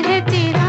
है तेरा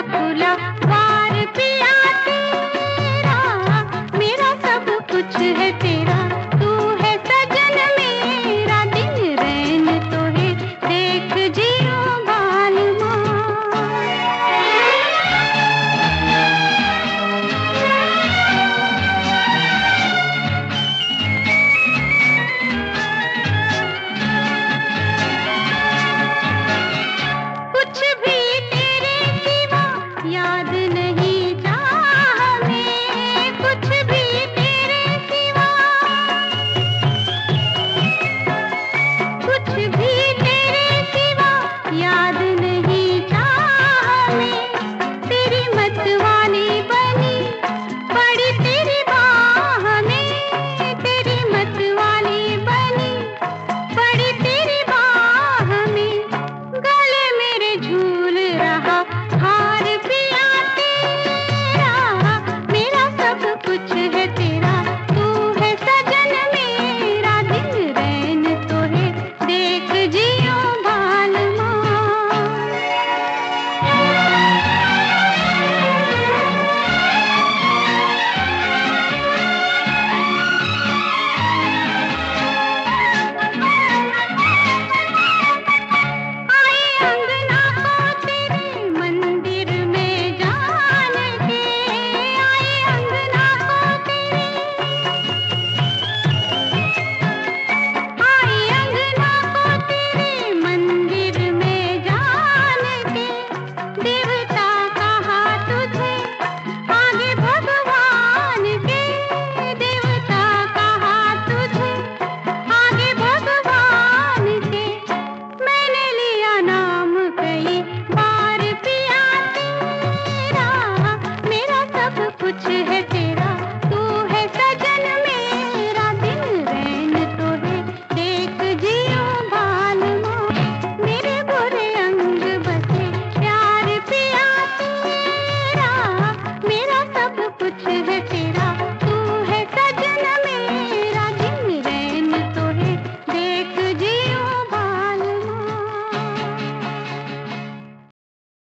खुला